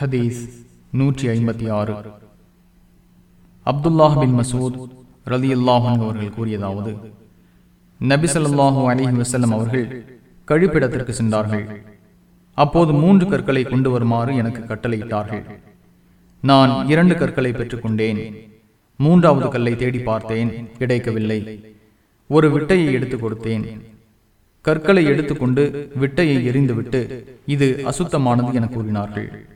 ஹதீஸ் நூற்றி ஐம்பத்தி ஆறு. அப்துல்லாஹ் பின் மசூத் ரலி அல்லாஹன் அவர்கள் கூறியதாவது நபிசல்லாஹு ஸல்லல்லாஹு வசல்லம் அவர்கள் கழிப்பிடத்திற்கு சென்றார்கள். அப்போது மூன்று கற்களை கொண்டு வருமாறு எனக்கு கட்டளையிட்டார்கள். நான் இரண்டு கற்களை பெற்றுக்கொண்டேன். மூன்றாவது கல்லை தேடி பார்த்தேன் கிடைக்கவில்லை. ஒரு விட்டையை எடுத்துக் கொடுத்தேன். கற்களை எடுத்துக்கொண்டு விட்டையை எறிந்துவிட்டு இது அசுத்தமானது என கூறினார்கள்.